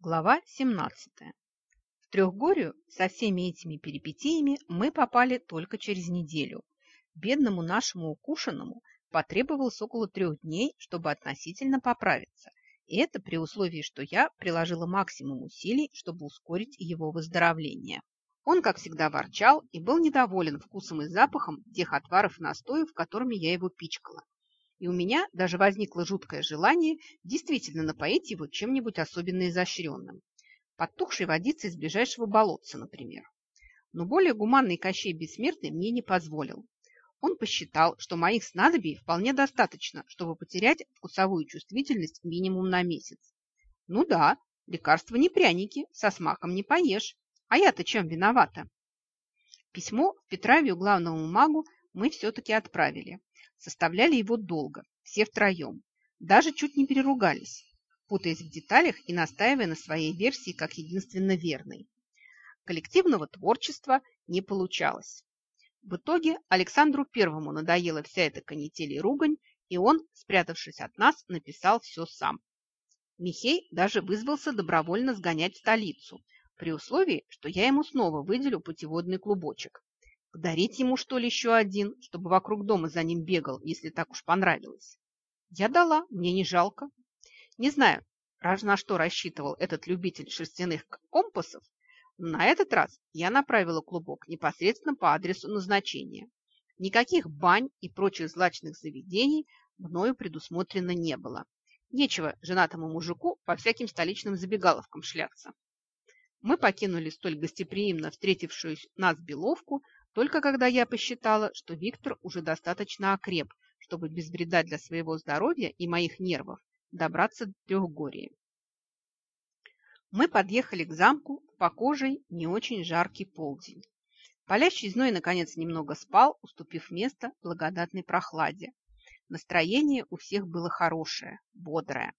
Глава 17. В Трехгорию со всеми этими перипетиями мы попали только через неделю. Бедному нашему укушенному потребовалось около трех дней, чтобы относительно поправиться. И это при условии, что я приложила максимум усилий, чтобы ускорить его выздоровление. Он, как всегда, ворчал и был недоволен вкусом и запахом тех отваров и настоев, которыми я его пичкала и у меня даже возникло жуткое желание действительно напоить его чем-нибудь особенно изощренным. Подтухшей водицей из ближайшего болотца, например. Но более гуманный Кощей Бессмертный мне не позволил. Он посчитал, что моих снадобий вполне достаточно, чтобы потерять вкусовую чувствительность минимум на месяц. Ну да, лекарства не пряники, со смаком не поешь. А я-то чем виновата? Письмо в Петравию главному магу мы все-таки отправили. Составляли его долго, все втроем. Даже чуть не переругались, путаясь в деталях и настаивая на своей версии как единственно верной. Коллективного творчества не получалось. В итоге Александру Первому надоела вся эта канитель и ругань, и он, спрятавшись от нас, написал все сам. Михей даже вызвался добровольно сгонять в столицу, при условии, что я ему снова выделю путеводный клубочек. Подарить ему, что ли, еще один, чтобы вокруг дома за ним бегал, если так уж понравилось? Я дала, мне не жалко. Не знаю, раз на что рассчитывал этот любитель шерстяных компасов, на этот раз я направила клубок непосредственно по адресу назначения. Никаких бань и прочих злачных заведений мною предусмотрено не было. Нечего женатому мужику по всяким столичным забегаловкам шляться. Мы покинули столь гостеприимно встретившую нас Беловку только когда я посчитала, что Виктор уже достаточно окреп, чтобы без вреда для своего здоровья и моих нервов добраться до Трехгории. Мы подъехали к замку в покожий, не очень жаркий полдень. Палящий зной, наконец, немного спал, уступив место благодатной прохладе. Настроение у всех было хорошее, бодрое.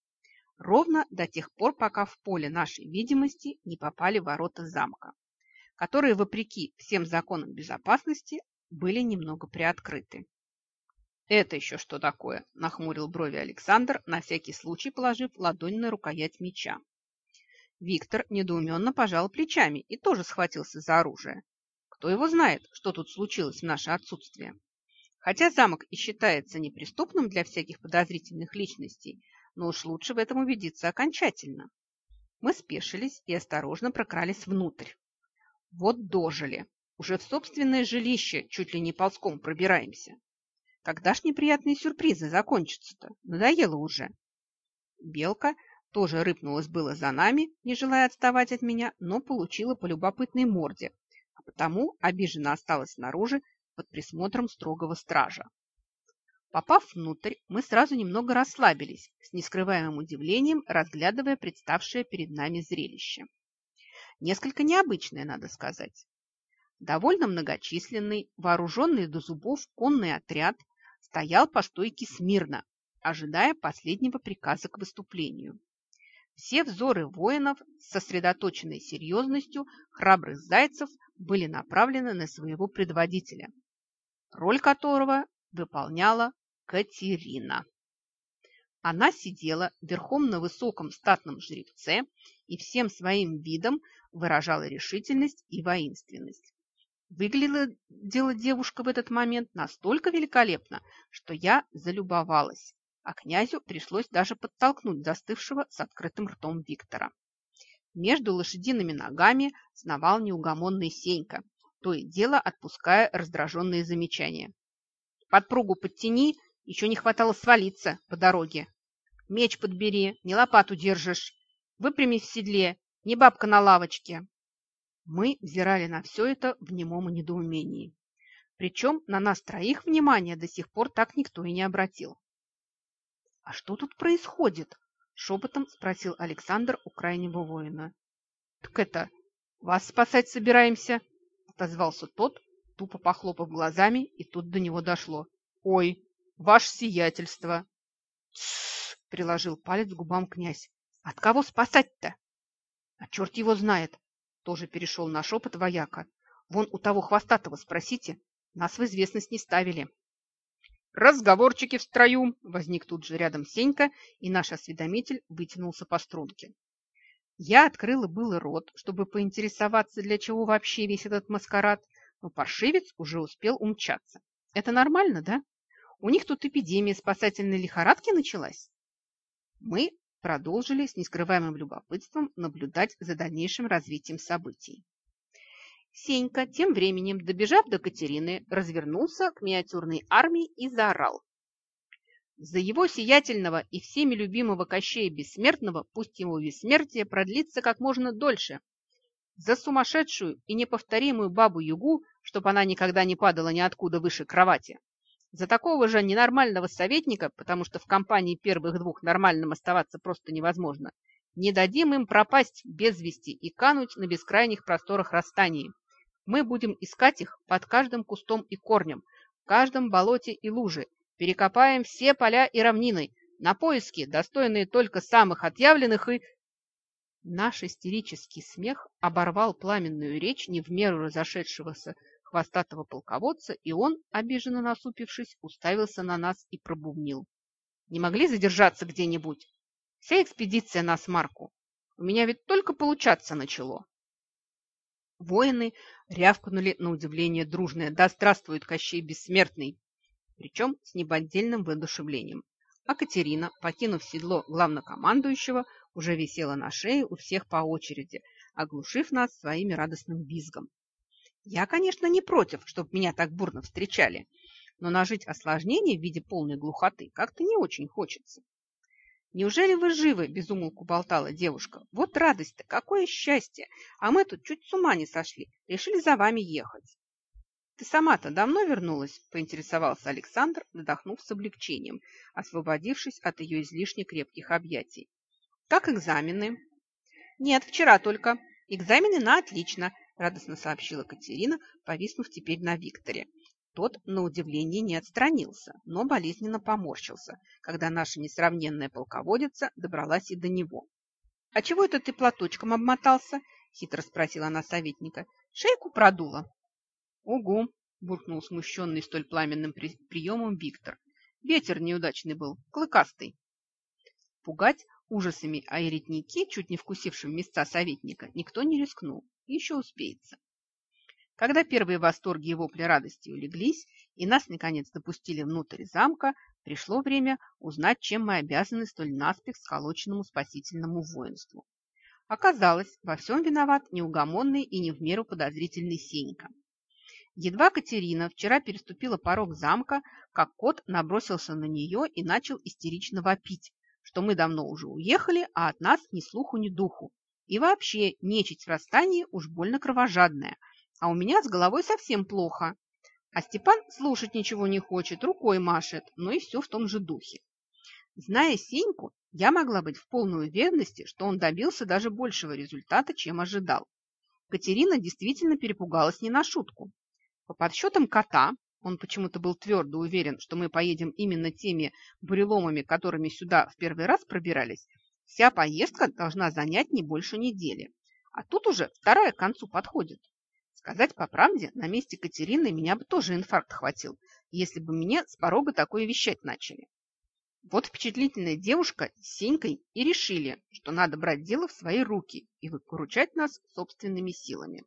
Ровно до тех пор, пока в поле нашей видимости не попали ворота замка которые, вопреки всем законам безопасности, были немного приоткрыты. «Это еще что такое?» – нахмурил брови Александр, на всякий случай положив ладонь на рукоять меча. Виктор недоуменно пожал плечами и тоже схватился за оружие. Кто его знает, что тут случилось в наше отсутствие? Хотя замок и считается неприступным для всяких подозрительных личностей, но уж лучше в этом убедиться окончательно. Мы спешились и осторожно прокрались внутрь. Вот дожили. Уже в собственное жилище чуть ли не ползком пробираемся. Когда ж неприятные сюрпризы закончатся-то? Надоело уже. Белка тоже рыпнулась было за нами, не желая отставать от меня, но получила по любопытной морде, а потому обиженно осталась снаружи под присмотром строгого стража. Попав внутрь, мы сразу немного расслабились, с нескрываемым удивлением разглядывая представшее перед нами зрелище. Несколько необычное, надо сказать. Довольно многочисленный, вооруженный до зубов конный отряд стоял по стойке смирно, ожидая последнего приказа к выступлению. Все взоры воинов с сосредоточенной серьезностью храбрых зайцев были направлены на своего предводителя, роль которого выполняла Катерина. Она сидела верхом на высоком статном жребце и всем своим видом выражала решительность и воинственность. Выглядела девушка в этот момент настолько великолепно, что я залюбовалась, а князю пришлось даже подтолкнуть застывшего с открытым ртом Виктора. Между лошадиными ногами сновал неугомонный Сенька, то и дело отпуская раздраженные замечания. «Подпругу подтяни, еще не хватало свалиться по дороге. Меч подбери, не лопату держишь. Выпрямись в седле не бабка на лавочке. Мы взирали на все это в немом недоумении. Причем на нас троих внимания до сих пор так никто и не обратил. «А что тут происходит?» – шепотом спросил Александр у крайнего воина. «Так это, вас спасать собираемся?» – отозвался тот, тупо похлопав глазами, и тут до него дошло. «Ой, ваше сиятельство!» «Тссс!» – приложил палец к губам князь. «От кого спасать-то?» А черт его знает, тоже перешел на шепот вояка. Вон у того хвостатого спросите, нас в известность не ставили. Разговорчики в строю, возник тут же рядом Сенька, и наш осведомитель вытянулся по струнке. Я открыла было рот, чтобы поинтересоваться, для чего вообще весь этот маскарад, но паршивец уже успел умчаться. Это нормально, да? У них тут эпидемия спасательной лихорадки началась? Мы продолжили с нескрываемым любопытством наблюдать за дальнейшим развитием событий. Сенька, тем временем, добежав до Катерины, развернулся к миниатюрной армии и заорал. За его сиятельного и всеми любимого Кощея Бессмертного пусть его бессмертие продлится как можно дольше. За сумасшедшую и неповторимую бабу-югу, чтобы она никогда не падала ниоткуда выше кровати. За такого же ненормального советника, потому что в компании первых двух нормальным оставаться просто невозможно, не дадим им пропасть без вести и кануть на бескрайних просторах расстаний. Мы будем искать их под каждым кустом и корнем, в каждом болоте и луже, перекопаем все поля и равнины, на поиски, достойные только самых отъявленных и... Наш истерический смех оборвал пламенную речь не в меру разошедшегося хвостатого полководца, и он, обиженно насупившись, уставился на нас и пробубнил. «Не могли задержаться где-нибудь? Вся экспедиция на смарку. У меня ведь только получаться начало». Воины рявкнули на удивление дружное «Да здравствует Кощей Бессмертный!» причем с неподдельным воодушевлением. А Катерина, покинув седло главнокомандующего, уже висела на шее у всех по очереди, оглушив нас своим радостным визгом. Я, конечно, не против, чтобы меня так бурно встречали, но нажить осложнение в виде полной глухоты как-то не очень хочется. «Неужели вы живы?» – безумолку болтала девушка. «Вот радость-то, какое счастье! А мы тут чуть с ума не сошли, решили за вами ехать». «Ты сама-то давно вернулась?» – поинтересовался Александр, вздохнув с облегчением, освободившись от ее излишне крепких объятий. «Как экзамены?» «Нет, вчера только. Экзамены на отлично», – радостно сообщила Катерина, повиснув теперь на Викторе. Тот, на удивление, не отстранился, но болезненно поморщился, когда наша несравненная полководица добралась и до него. «А чего это ты платочком обмотался?» – хитро спросила она советника. «Шейку продула». «Угу!» – буркнул смущенный столь пламенным при приемом Виктор. «Ветер неудачный был, клыкастый». Пугать ужасами аэритники, чуть не вкусившим места советника, никто не рискнул. Еще успеется. Когда первые восторги и вопли радости улеглись, и нас, наконец, допустили внутрь замка, пришло время узнать, чем мы обязаны столь наспех сколоченному спасительному воинству. Оказалось, во всем виноват неугомонный и не в меру подозрительный Сенька. Едва Катерина вчера переступила порог замка, как кот набросился на нее и начал истерично вопить, что мы давно уже уехали, а от нас ни слуху, ни духу. И вообще, нечисть в расстании уж больно кровожадная – а у меня с головой совсем плохо. А Степан слушать ничего не хочет, рукой машет, но и все в том же духе. Зная Сеньку, я могла быть в полной уверенности, что он добился даже большего результата, чем ожидал. Катерина действительно перепугалась не на шутку. По подсчетам кота, он почему-то был твердо уверен, что мы поедем именно теми буреломами, которыми сюда в первый раз пробирались, вся поездка должна занять не больше недели. А тут уже вторая к концу подходит. Сказать по правде, на месте Катерины меня бы тоже инфаркт хватил, если бы мне с порога такое вещать начали. Вот впечатлительная девушка с Сенькой и решили, что надо брать дело в свои руки и выручать нас собственными силами.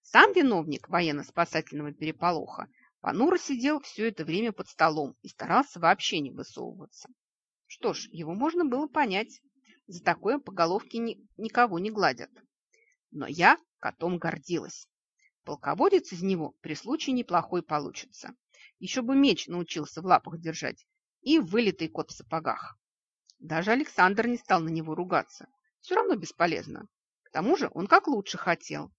Сам виновник военно-спасательного переполоха понуро сидел все это время под столом и старался вообще не высовываться. Что ж, его можно было понять. За такое по головке ни, никого не гладят. Но я котом гордилась. Полководец из него при случае неплохой получится. Еще бы меч научился в лапах держать и вылитый кот в сапогах. Даже Александр не стал на него ругаться. Все равно бесполезно. К тому же он как лучше хотел.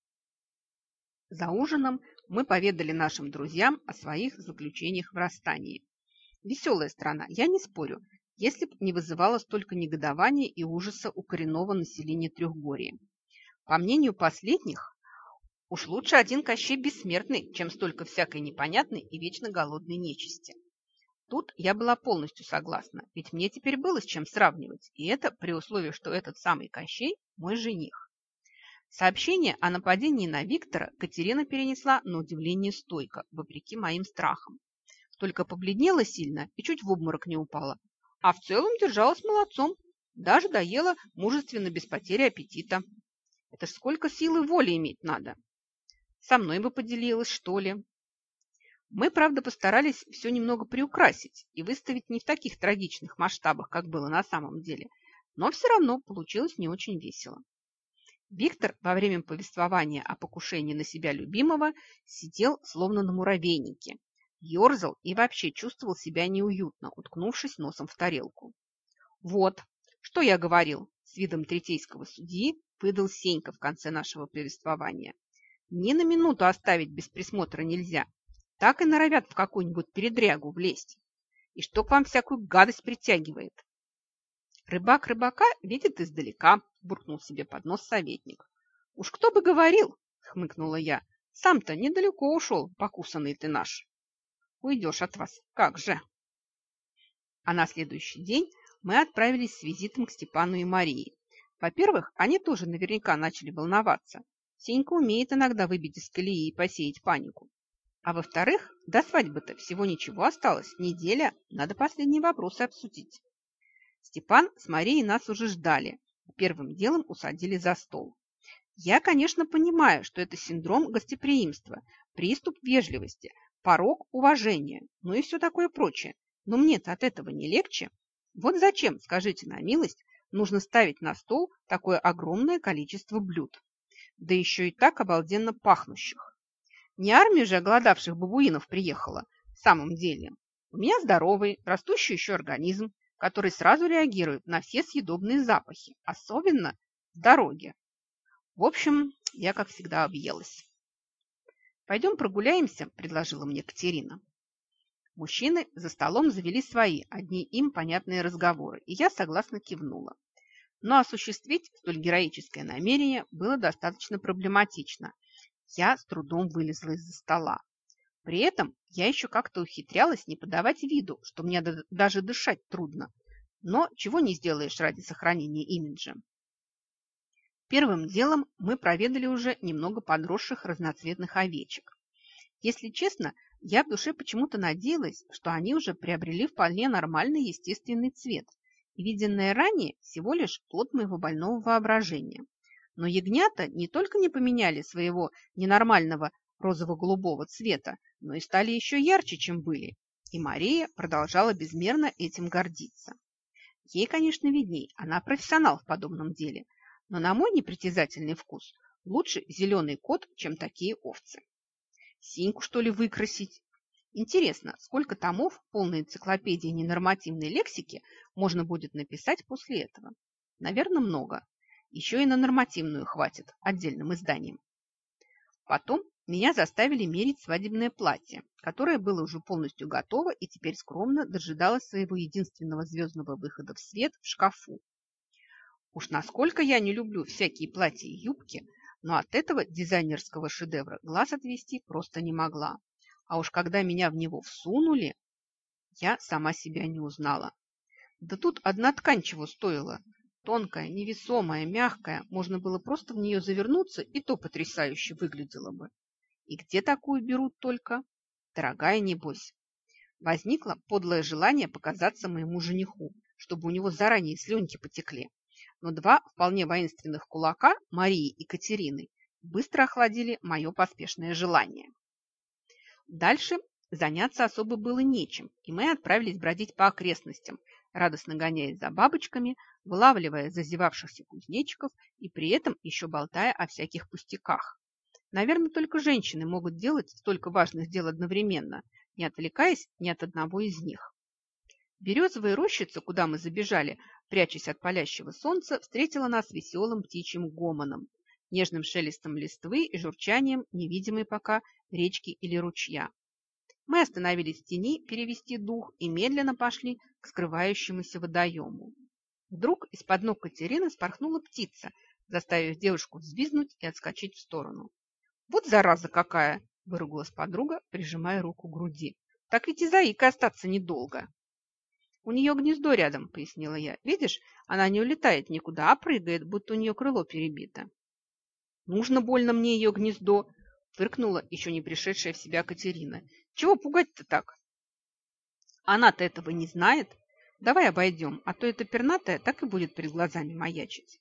За ужином мы поведали нашим друзьям о своих заключениях в расстании. Веселая страна, я не спорю, если бы не вызывала столько негодования и ужаса у коренного населения Трехгорья. По мнению последних, Уж лучше один Кощей бессмертный, чем столько всякой непонятной и вечно голодной нечисти. Тут я была полностью согласна, ведь мне теперь было с чем сравнивать, и это при условии, что этот самый Кощей – мой жених. Сообщение о нападении на Виктора Катерина перенесла на удивление стойко, вопреки моим страхам. Только побледнела сильно и чуть в обморок не упала. А в целом держалась молодцом. Даже доела мужественно без потери аппетита. Это ж сколько силы воли иметь надо. Со мной бы поделилась, что ли. Мы, правда, постарались все немного приукрасить и выставить не в таких трагичных масштабах, как было на самом деле, но все равно получилось не очень весело. Виктор во время повествования о покушении на себя любимого сидел словно на муравейнике, ерзал и вообще чувствовал себя неуютно, уткнувшись носом в тарелку. «Вот, что я говорил», – с видом третейского судьи выдал Сенька в конце нашего повествования. «Ни на минуту оставить без присмотра нельзя. Так и норовят в какую-нибудь передрягу влезть. И что к вам всякую гадость притягивает? Рыбак рыбака видит издалека, буркнул себе под нос советник. Уж кто бы говорил, хмыкнула я. Сам-то недалеко ушел, покусанный ты наш. Уйдешь от вас, как же. А на следующий день мы отправились с визитом к Степану и Марии. Во-первых, они тоже наверняка начали волноваться. Сенька умеет иногда выбить из колеи и посеять панику. А во-вторых, до свадьбы-то всего ничего осталось, неделя, надо последние вопросы обсудить. Степан с Марией нас уже ждали. Первым делом усадили за стол. Я, конечно, понимаю, что это синдром гостеприимства, приступ вежливости, порог уважения, ну и все такое прочее. Но мне-то от этого не легче. Вот зачем, скажите на милость, нужно ставить на стол такое огромное количество блюд? Да еще и так обалденно пахнущих. Не армия же оголодавших бабуинов приехала, в самом деле. У меня здоровый, растущий еще организм, который сразу реагирует на все съедобные запахи, особенно в дороге. В общем, я, как всегда, объелась. «Пойдем прогуляемся», – предложила мне Катерина. Мужчины за столом завели свои, одни им понятные разговоры, и я согласно кивнула. Но осуществить столь героическое намерение было достаточно проблематично. Я с трудом вылезла из-за стола. При этом я еще как-то ухитрялась не подавать виду, что мне даже дышать трудно. Но чего не сделаешь ради сохранения имиджа. Первым делом мы проведали уже немного подросших разноцветных овечек. Если честно, я в душе почему-то надеялась, что они уже приобрели вполне нормальный естественный цвет, и виденное ранее всего лишь плод моего больного воображения. Но ягнята не только не поменяли своего ненормального розово-голубого цвета, но и стали еще ярче, чем были. И Мария продолжала безмерно этим гордиться. Ей, конечно, видней, она профессионал в подобном деле, но на мой непритязательный вкус лучше зеленый кот, чем такие овцы. Синьку, что ли, выкрасить? Интересно, сколько томов полной энциклопедии ненормативной лексики можно будет написать после этого? Наверное, много. Еще и на нормативную хватит отдельным изданием. Потом меня заставили мерить свадебное платье, которое было уже полностью готово и теперь скромно дожидалось своего единственного звездного выхода в свет в шкафу. Уж насколько я не люблю всякие платья и юбки, но от этого дизайнерского шедевра глаз отвести просто не могла. А уж когда меня в него всунули, я сама себя не узнала. Да тут одна ткань чего стоила. Тонкая, невесомая, мягкая, можно было просто в нее завернуться, и то потрясающе выглядело бы. И где такую берут только? Дорогая, небось. Возникло подлое желание показаться моему жениху, чтобы у него заранее слюнки потекли. Но два вполне воинственных кулака, Марии и Катерины, быстро охладили мое поспешное желание. Дальше заняться особо было нечем, и мы отправились бродить по окрестностям, радостно гоняясь за бабочками, вылавливая зазевавшихся кузнечиков и при этом еще болтая о всяких пустяках. Наверное, только женщины могут делать столько важных дел одновременно, не отвлекаясь ни от одного из них. Березовая рощица, куда мы забежали, прячась от палящего солнца, встретила нас веселым птичьим гомоном, нежным шелестом листвы и журчанием невидимой пока речки или ручья. Мы остановились в тени перевести дух и медленно пошли к скрывающемуся водоему. Вдруг из-под ног Катерины спорхнула птица, заставив девушку взвизнуть и отскочить в сторону. «Вот зараза какая!» – выругалась подруга, прижимая руку к груди. «Так ведь и заикой остаться недолго». «У нее гнездо рядом», – пояснила я. «Видишь, она не улетает никуда, а прыгает, будто у нее крыло перебито». «Нужно больно мне ее гнездо», – фыркнула еще не пришедшая в себя Катерина. «Чего пугать-то так?» «Она-то этого не знает. Давай обойдем, а то эта пернатая так и будет перед глазами маячить.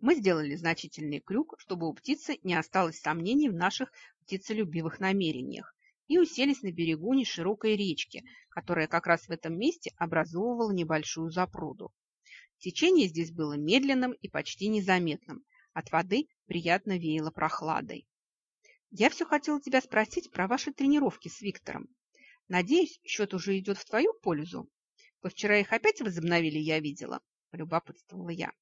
Мы сделали значительный крюк, чтобы у птицы не осталось сомнений в наших птицелюбивых намерениях, и уселись на берегу неширокой речки, которая как раз в этом месте образовывала небольшую запруду. Течение здесь было медленным и почти незаметным. От воды приятно веяло прохладой. Я все хотела тебя спросить про ваши тренировки с Виктором. Надеюсь, счет уже идет в твою пользу. Вы вчера их опять возобновили, я видела, полюбопытствовала я.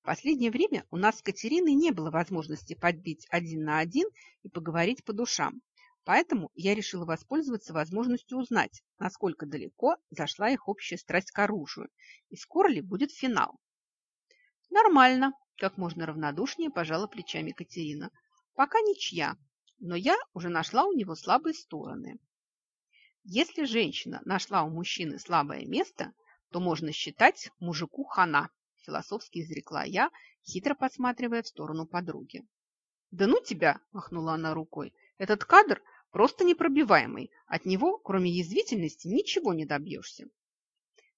В последнее время у нас с Катериной не было возможности подбить один на один и поговорить по душам. Поэтому я решила воспользоваться возможностью узнать, насколько далеко зашла их общая страсть к оружию и скоро ли будет финал. Нормально, как можно равнодушнее пожала плечами Катерина. Пока ничья, но я уже нашла у него слабые стороны. Если женщина нашла у мужчины слабое место, то можно считать мужику хана, философски изрекла я, хитро посматривая в сторону подруги. «Да ну тебя!» – махнула она рукой. «Этот кадр просто непробиваемый. От него, кроме язвительности, ничего не добьешься».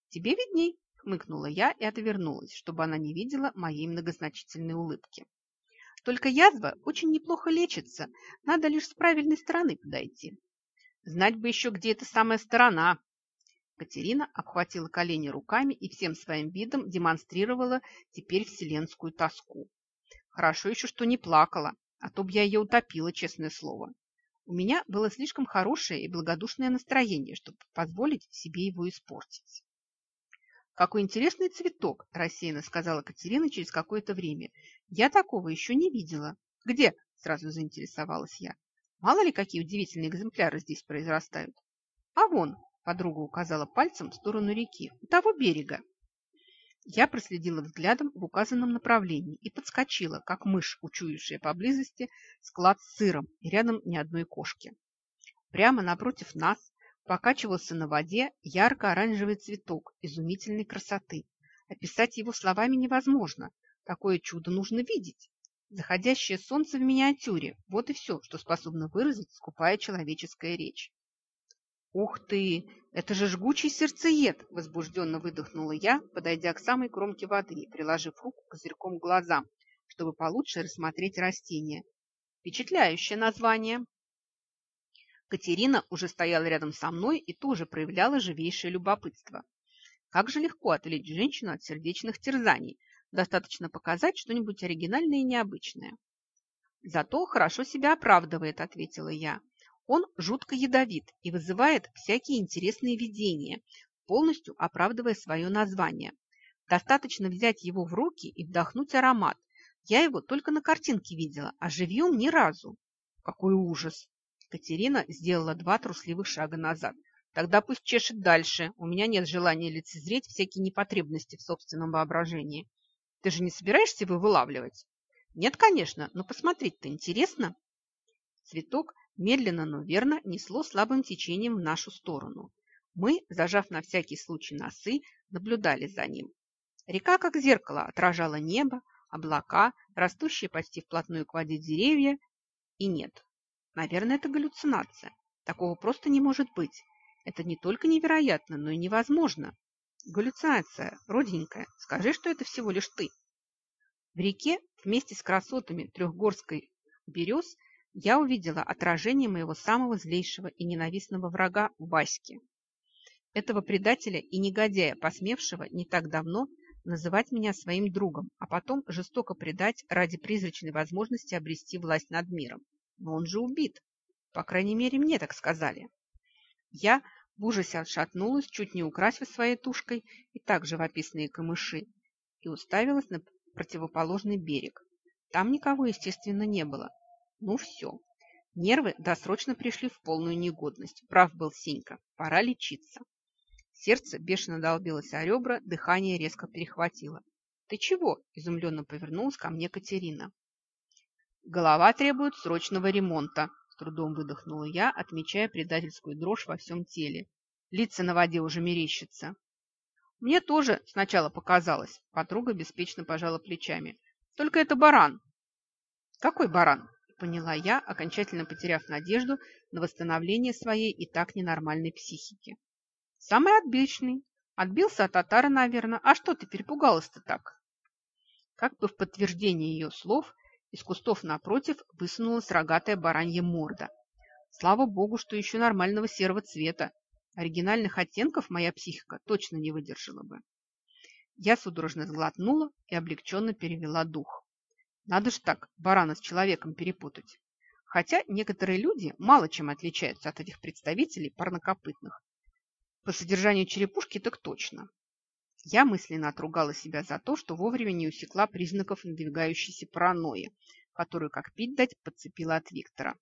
«Тебе видней!» – хмыкнула я и отвернулась, чтобы она не видела моей многозначительной улыбки. «Только язва очень неплохо лечится, надо лишь с правильной стороны подойти». «Знать бы еще, где эта самая сторона!» Катерина обхватила колени руками и всем своим видом демонстрировала теперь вселенскую тоску. Хорошо еще, что не плакала, а то б я ее утопила, честное слово. У меня было слишком хорошее и благодушное настроение, чтобы позволить себе его испортить. «Какой интересный цветок!» – рассеянно сказала Катерина через какое-то время. «Я такого еще не видела». «Где?» – сразу заинтересовалась я. «Мало ли, какие удивительные экземпляры здесь произрастают». «А вон!» – подруга указала пальцем в сторону реки. «У того берега». Я проследила взглядом в указанном направлении и подскочила, как мышь, учуявшая поблизости склад с сыром и рядом ни одной кошки. Прямо напротив нас покачивался на воде ярко-оранжевый цветок изумительной красоты. Описать его словами невозможно. Такое чудо нужно видеть. Заходящее солнце в миниатюре – вот и все, что способно выразить скупая человеческая речь. «Ух ты! Это же жгучий сердцеед!» – возбужденно выдохнула я, подойдя к самой кромке воды, приложив руку козырьком к глазам, чтобы получше рассмотреть растение. Впечатляющее название. Катерина уже стояла рядом со мной и тоже проявляла живейшее любопытство. Как же легко отвлечь женщину от сердечных терзаний. Достаточно показать что-нибудь оригинальное и необычное. «Зато хорошо себя оправдывает», – ответила я. Он жутко ядовит и вызывает всякие интересные видения, полностью оправдывая свое название. Достаточно взять его в руки и вдохнуть аромат. Я его только на картинке видела, а живьем ни разу. Какой ужас! Катерина сделала два трусливых шага назад. Тогда пусть чешет дальше. У меня нет желания лицезреть всякие непотребности в собственном воображении. Ты же не собираешься его вылавливать? Нет, конечно, но посмотреть-то интересно. Цветок медленно, но верно несло слабым течением в нашу сторону. Мы, зажав на всякий случай носы, наблюдали за ним. Река, как зеркало, отражала небо, облака, растущие почти вплотную к воде деревья. И нет, наверное, это галлюцинация. Такого просто не может быть. Это не только невероятно, но и невозможно. Галлюцинация, родненькая, скажи, что это всего лишь ты. В реке вместе с красотами трехгорской берез я увидела отражение моего самого злейшего и ненавистного врага Васьки. Этого предателя и негодяя, посмевшего не так давно называть меня своим другом, а потом жестоко предать ради призрачной возможности обрести власть над миром. Но он же убит. По крайней мере, мне так сказали. Я в ужасе отшатнулась, чуть не украсив своей тушкой и так живописные камыши, и уставилась на противоположный берег. Там никого, естественно, не было. Ну все. Нервы досрочно пришли в полную негодность. Прав был Сенька. Пора лечиться. Сердце бешено долбилось о ребра, дыхание резко перехватило. «Ты чего?» – изумленно повернулась ко мне Катерина. «Голова требует срочного ремонта», – с трудом выдохнула я, отмечая предательскую дрожь во всем теле. Лица на воде уже мерещатся. «Мне тоже сначала показалось», – подруга беспечно пожала плечами. «Только это баран». «Какой баран?» Поняла я, окончательно потеряв надежду на восстановление своей и так ненормальной психики. Самый обычный, Отбился от татара, наверное. А что ты перепугалась-то так? Как бы в подтверждение ее слов, из кустов напротив высунулась рогатая баранья морда. Слава богу, что еще нормального серого цвета. Оригинальных оттенков моя психика точно не выдержала бы. Я судорожно сглотнула и облегченно перевела дух. Надо же так барана с человеком перепутать. Хотя некоторые люди мало чем отличаются от этих представителей парнокопытных. По содержанию черепушки так точно. Я мысленно отругала себя за то, что вовремя не усекла признаков надвигающейся паранойи, которую, как пить дать, подцепила от Виктора.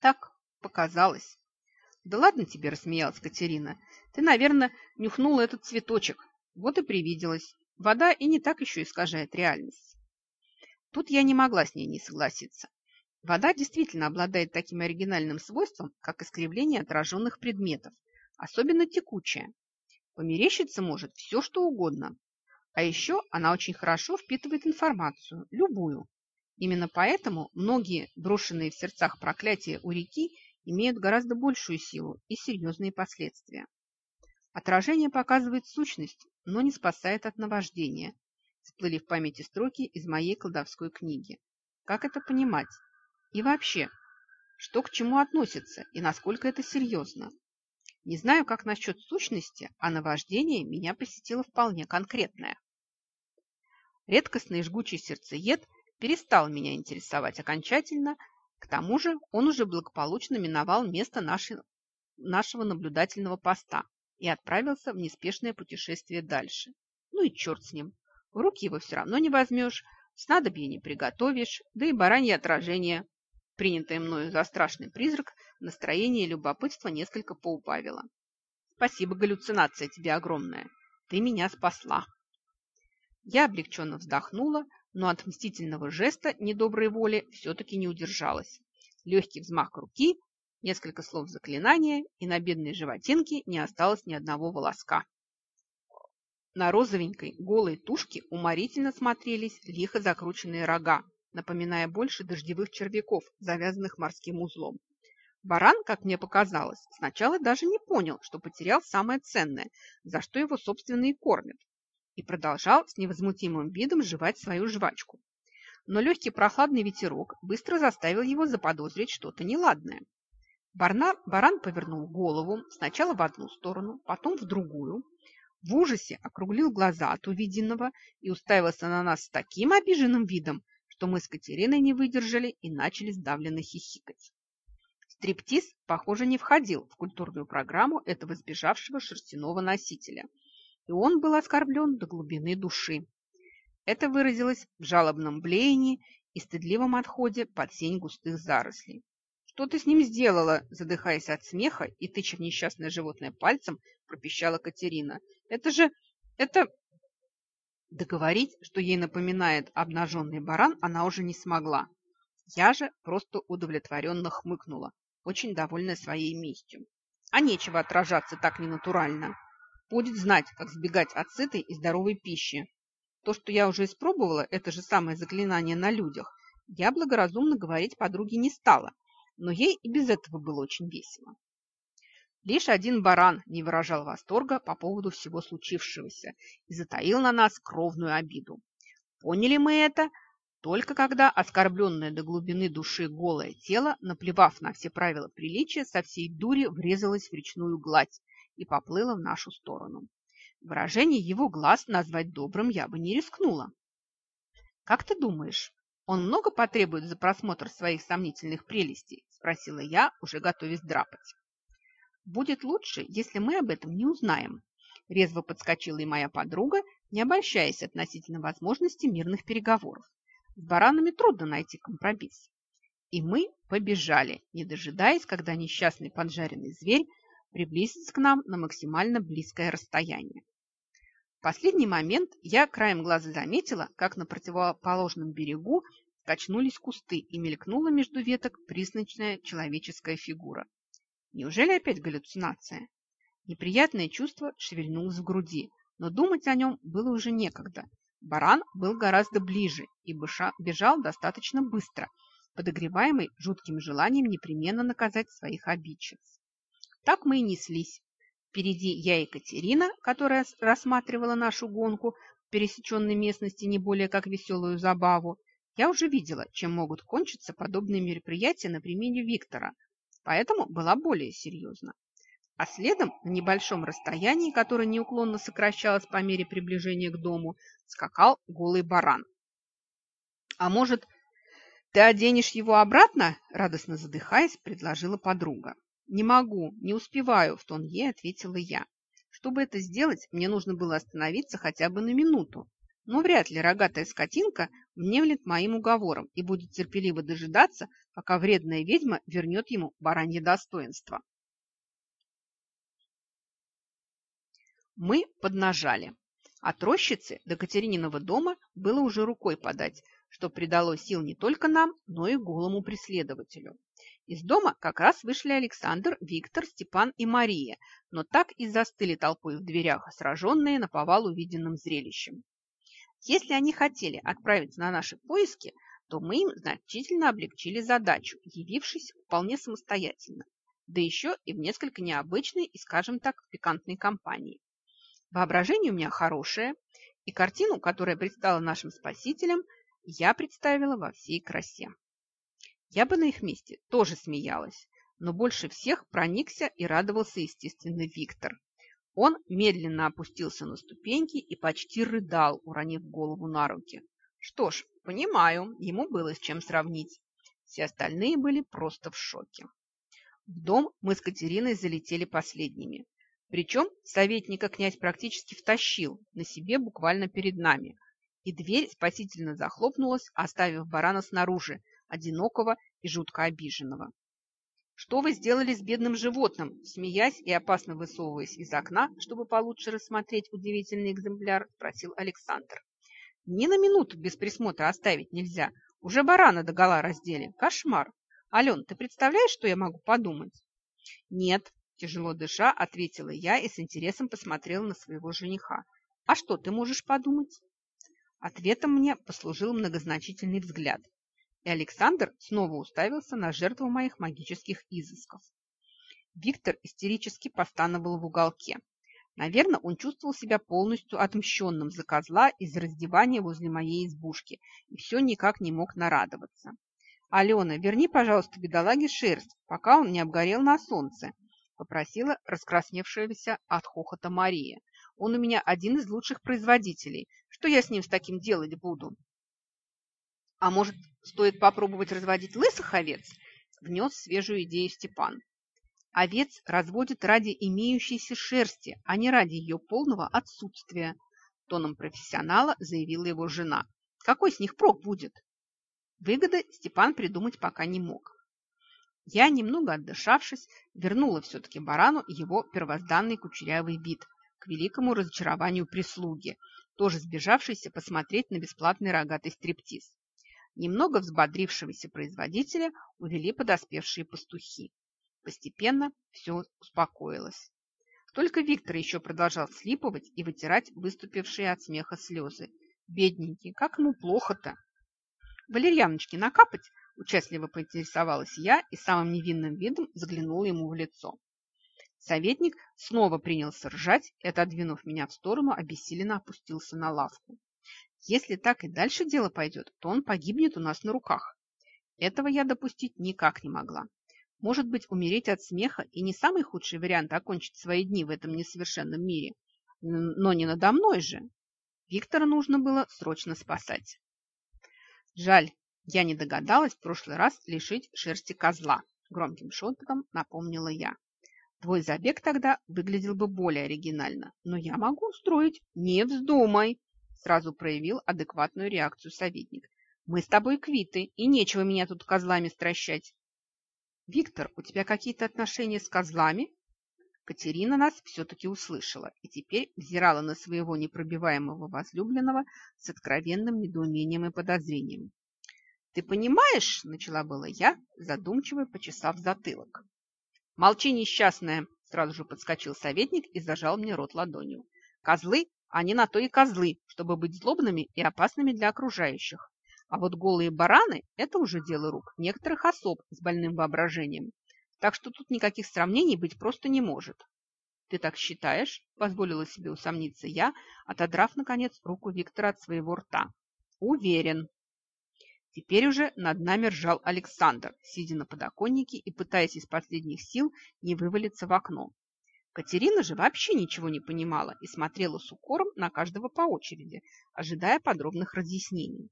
Так, показалось. Да ладно тебе, рассмеялась Катерина. Ты, наверное, нюхнула этот цветочек. Вот и привиделась. Вода и не так еще искажает реальность. Тут я не могла с ней не согласиться. Вода действительно обладает таким оригинальным свойством, как искривление отраженных предметов, особенно текучая. Померещиться может все, что угодно. А еще она очень хорошо впитывает информацию, любую. Именно поэтому многие брошенные в сердцах проклятия у реки имеют гораздо большую силу и серьезные последствия. Отражение показывает сущность, но не спасает от наваждения. Всплыли в памяти строки из моей колдовской книги. Как это понимать? И вообще, что к чему относится и насколько это серьезно? Не знаю, как насчет сущности, а наваждение меня посетило вполне конкретное. Редкостный жгучий сердцеед перестал меня интересовать окончательно, к тому же он уже благополучно миновал место нашей, нашего наблюдательного поста и отправился в неспешное путешествие дальше. Ну и черт с ним. В руки его все равно не возьмешь, снадобье не приготовишь, да и баранье отражение, принятое мною за страшный призрак, настроение и любопытство несколько поубавило. Спасибо, галлюцинация тебе огромная. Ты меня спасла. Я облегченно вздохнула, но от мстительного жеста недоброй воли все-таки не удержалась. Легкий взмах руки, несколько слов заклинания, и на бедной животинке не осталось ни одного волоска. На розовенькой голой тушке уморительно смотрелись лихо закрученные рога, напоминая больше дождевых червяков, завязанных морским узлом. Баран, как мне показалось, сначала даже не понял, что потерял самое ценное, за что его, собственно, и кормят, и продолжал с невозмутимым видом жевать свою жвачку. Но легкий прохладный ветерок быстро заставил его заподозрить что-то неладное. Барна, баран повернул голову сначала в одну сторону, потом в другую, в ужасе округлил глаза от увиденного и уставился на нас с таким обиженным видом, что мы с Катериной не выдержали и начали сдавленно хихикать. Стриптиз, похоже, не входил в культурную программу этого сбежавшего шерстяного носителя, и он был оскорблен до глубины души. Это выразилось в жалобном блеянии и стыдливом отходе под сень густых зарослей. «Что ты с ним сделала?» Задыхаясь от смеха и тыча в несчастное животное пальцем, пропищала Катерина. «Это же... это...» Договорить, что ей напоминает обнаженный баран, она уже не смогла. Я же просто удовлетворенно хмыкнула, очень довольная своей местью. А нечего отражаться так ненатурально. Будет знать, как сбегать от сытой и здоровой пищи. То, что я уже испробовала, это же самое заклинание на людях, я благоразумно говорить подруге не стала, но ей и без этого было очень весело. Лишь один баран не выражал восторга по поводу всего случившегося и затаил на нас кровную обиду. Поняли мы это только когда оскорбленное до глубины души голое тело, наплевав на все правила приличия, со всей дури врезалось в речную гладь и поплыло в нашу сторону. Выражение его глаз назвать добрым я бы не рискнула. «Как ты думаешь, он много потребует за просмотр своих сомнительных прелестей?» – спросила я, уже готовясь драпать. «Будет лучше, если мы об этом не узнаем», – резво подскочила и моя подруга, не обольщаясь относительно возможности мирных переговоров. С баранами трудно найти компромисс. И мы побежали, не дожидаясь, когда несчастный поджаренный зверь приблизится к нам на максимально близкое расстояние. В последний момент я краем глаза заметила, как на противоположном берегу качнулись кусты и мелькнула между веток призначная человеческая фигура. Неужели опять галлюцинация? Неприятное чувство шевельнулось в груди, но думать о нем было уже некогда. Баран был гораздо ближе и бежал достаточно быстро, подогреваемый жутким желанием непременно наказать своих обидчиц. Так мы и неслись, Впереди я Екатерина, которая рассматривала нашу гонку в пересеченной местности не более как веселую забаву. Я уже видела, чем могут кончиться подобные мероприятия на примере Виктора, поэтому была более серьезна. А следом, на небольшом расстоянии, которое неуклонно сокращалось по мере приближения к дому, скакал голый баран. «А может, ты оденешь его обратно?» – радостно задыхаясь, предложила подруга. «Не могу, не успеваю», – в тон ей ответила я. Чтобы это сделать, мне нужно было остановиться хотя бы на минуту. Но вряд ли рогатая скотинка внемлет моим уговором и будет терпеливо дожидаться, пока вредная ведьма вернет ему баранье достоинство. Мы поднажали. От рощицы до Катерининого дома было уже рукой подать, что придало сил не только нам, но и голому преследователю. Из дома как раз вышли Александр, Виктор, Степан и Мария, но так и застыли толпой в дверях, сраженные на повал увиденным зрелищем. Если они хотели отправиться на наши поиски, то мы им значительно облегчили задачу, явившись вполне самостоятельно, да еще и в несколько необычной и, скажем так, пикантной компании. Воображение у меня хорошее, и картину, которая предстала нашим спасителям, я представила во всей красе. Я бы на их месте тоже смеялась, но больше всех проникся и радовался, естественно, Виктор. Он медленно опустился на ступеньки и почти рыдал, уронив голову на руки. Что ж, понимаю, ему было с чем сравнить. Все остальные были просто в шоке. В дом мы с Катериной залетели последними. Причем советника князь практически втащил на себе буквально перед нами, и дверь спасительно захлопнулась, оставив барана снаружи, одинокого и жутко обиженного. «Что вы сделали с бедным животным?» Смеясь и опасно высовываясь из окна, чтобы получше рассмотреть удивительный экземпляр, спросил Александр. «Ни на минуту без присмотра оставить нельзя. Уже барана догола раздели. Кошмар! Ален, ты представляешь, что я могу подумать?» «Нет, Тяжело дыша, ответила я и с интересом посмотрела на своего жениха. «А что ты можешь подумать?» Ответом мне послужил многозначительный взгляд, и Александр снова уставился на жертву моих магических изысков. Виктор истерически постановал в уголке. Наверное, он чувствовал себя полностью отмщенным за козла из-за раздевания возле моей избушки и все никак не мог нарадоваться. «Алена, верни, пожалуйста, бедолаге шерсть, пока он не обгорел на солнце», попросила раскрасневшаяся от хохота Мария. Он у меня один из лучших производителей. Что я с ним с таким делать буду? А может, стоит попробовать разводить лысых овец? Внес свежую идею Степан. Овец разводят ради имеющейся шерсти, а не ради ее полного отсутствия, тоном профессионала заявила его жена. Какой с них прок будет? Выгоды Степан придумать пока не мог. Я, немного отдышавшись, вернула все-таки барану его первозданный кучерявый вид, к великому разочарованию прислуги, тоже сбежавшейся посмотреть на бесплатный рогатый стриптиз. Немного взбодрившегося производителя увели подоспевшие пастухи. Постепенно все успокоилось. Только Виктор еще продолжал слипывать и вытирать выступившие от смеха слезы. Бедненький, как ему плохо-то! Валерьяночки накапать, Участливо поинтересовалась я и самым невинным видом заглянула ему в лицо. Советник снова принялся ржать и, отодвинув меня в сторону, обессиленно опустился на лавку. Если так и дальше дело пойдет, то он погибнет у нас на руках. Этого я допустить никак не могла. Может быть, умереть от смеха и не самый худший вариант окончить свои дни в этом несовершенном мире. Но не надо мной же. Виктора нужно было срочно спасать. Жаль, я не догадалась в прошлый раз лишить шерсти козла. Громким шепотом напомнила я. Твой забег тогда выглядел бы более оригинально, но я могу устроить. Не вздумай! Сразу проявил адекватную реакцию советник. Мы с тобой квиты, и нечего меня тут козлами стращать. Виктор, у тебя какие-то отношения с козлами? Катерина нас все-таки услышала и теперь взирала на своего непробиваемого возлюбленного с откровенным недоумением и подозрением. «Ты понимаешь?» – начала было я, задумчиво почесав затылок. «Молчи, несчастная!» – сразу же подскочил советник и зажал мне рот ладонью. «Козлы, они на то и козлы, чтобы быть злобными и опасными для окружающих. А вот голые бараны – это уже дело рук некоторых особ с больным воображением. Так что тут никаких сравнений быть просто не может». «Ты так считаешь?» – позволила себе усомниться я, отодрав, наконец, руку Виктора от своего рта. «Уверен». Теперь уже над нами ржал Александр, сидя на подоконнике и пытаясь из последних сил не вывалиться в окно. Катерина же вообще ничего не понимала и смотрела с укором на каждого по очереди, ожидая подробных разъяснений.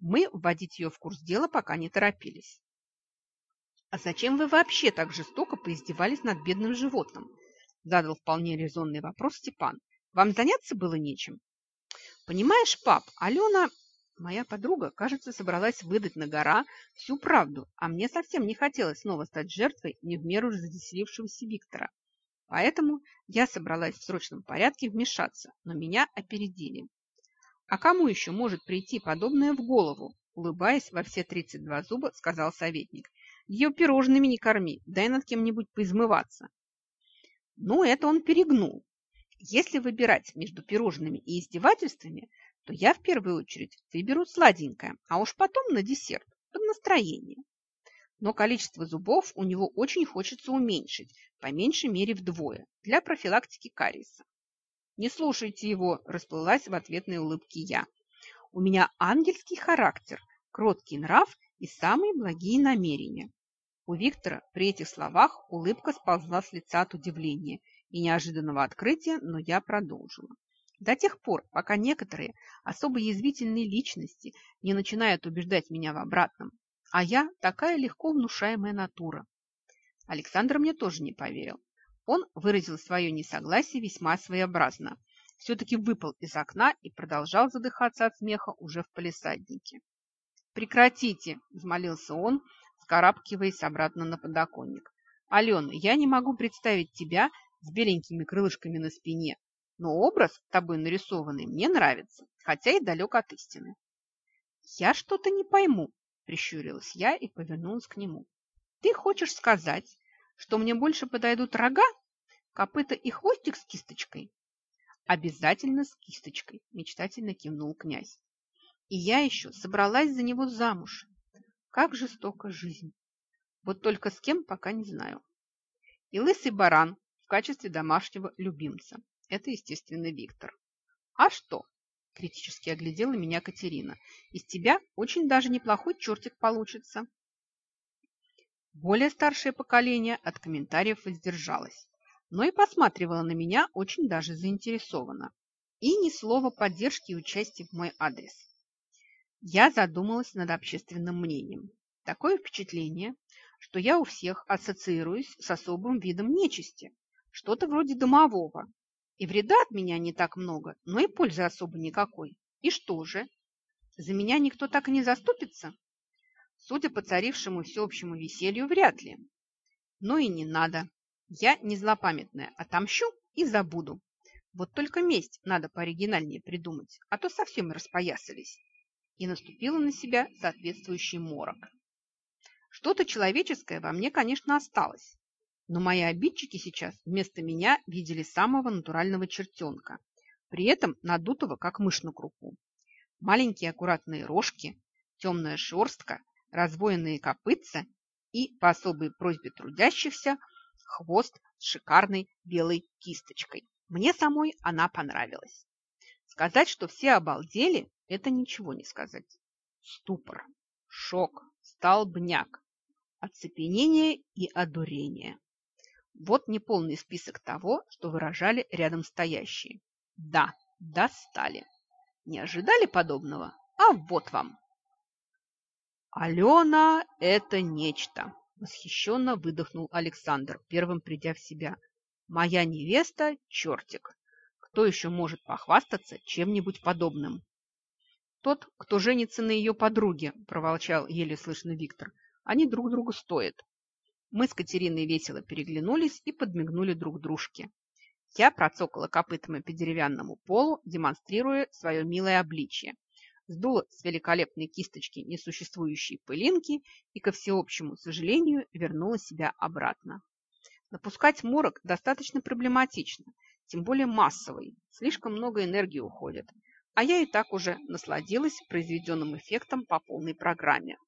Мы вводить ее в курс дела пока не торопились. «А зачем вы вообще так жестоко поиздевались над бедным животным?» задал вполне резонный вопрос Степан. «Вам заняться было нечем?» «Понимаешь, пап, Алена, моя подруга, кажется, собралась выдать на гора всю правду, а мне совсем не хотелось снова стать жертвой не в меру развеселившегося Виктора. Поэтому я собралась в срочном порядке вмешаться, но меня опередили. А кому еще может прийти подобное в голову? Улыбаясь во все 32 зуба, сказал советник. Ее пирожными не корми, дай над кем-нибудь поизмываться. Ну, это он перегнул. Если выбирать между пирожными и издевательствами, то я в первую очередь выберу сладенькое, а уж потом на десерт, под настроение. Но количество зубов у него очень хочется уменьшить, по меньшей мере вдвое, для профилактики кариеса. «Не слушайте его», – расплылась в ответной улыбке я. «У меня ангельский характер, кроткий нрав и самые благие намерения. У Виктора при этих словах улыбка сползла с лица от удивления и неожиданного открытия, но я продолжила. До тех пор, пока некоторые особо язвительные личности не начинают убеждать меня в обратном, а я такая легко внушаемая натура. Александр мне тоже не поверил. Он выразил свое несогласие весьма своеобразно. Все-таки выпал из окна и продолжал задыхаться от смеха уже в палисаднике. «Прекратите!» – взмолился он, вскарабкиваясь обратно на подоконник. «Алена, я не могу представить тебя с беленькими крылышками на спине, но образ, тобой нарисованный, мне нравится, хотя и далек от истины». «Я что-то не пойму», – прищурилась я и повернулась к нему. «Ты хочешь сказать, что мне больше подойдут рога, копыта и хвостик с кисточкой?» «Обязательно с кисточкой», – мечтательно кивнул князь. «И я еще собралась за него замуж, как жестока жизнь. Вот только с кем пока не знаю. И лысый баран в качестве домашнего любимца. Это, естественно, Виктор. А что? Критически оглядела меня Катерина. Из тебя очень даже неплохой чертик получится. Более старшее поколение от комментариев воздержалось, но и посматривала на меня очень даже заинтересованно. И ни слова поддержки и участия в мой адрес. Я задумалась над общественным мнением. Такое впечатление, что я у всех ассоциируюсь с особым видом нечисти, что-то вроде домового. И вреда от меня не так много, но и пользы особо никакой. И что же? За меня никто так и не заступится? Судя по царившему всеобщему веселью, вряд ли. Но и не надо. Я не злопамятная, отомщу и забуду. Вот только месть надо пооригинальнее придумать, а то совсем распоясались и наступила на себя соответствующий морок. Что-то человеческое во мне, конечно, осталось, но мои обидчики сейчас вместо меня видели самого натурального чертенка, при этом надутого, как мышь на крупу. Маленькие аккуратные рожки, темная шерстка, раздвоенные копытца и, по особой просьбе трудящихся, хвост с шикарной белой кисточкой. Мне самой она понравилась. Сказать, что все обалдели, это ничего не сказать. Ступор, шок, столбняк, оцепенение и одурение. Вот неполный список того, что выражали рядом стоящие. Да, достали. Не ожидали подобного? А вот вам. Алена – это нечто, восхищенно выдохнул Александр, первым придя в себя. Моя невеста – чертик. Кто еще может похвастаться чем-нибудь подобным? Тот, кто женится на ее подруге, проволчал еле слышно Виктор. Они друг другу стоят. Мы с Катериной весело переглянулись и подмигнули друг дружке. Я процокала копытами по деревянному полу, демонстрируя свое милое обличье. Сдула с великолепной кисточки несуществующие пылинки и, ко всеобщему сожалению, вернула себя обратно. Напускать морок достаточно проблематично, тем более массовый. Слишком много энергии уходит. А я и так уже насладилась произведенным эффектом по полной программе.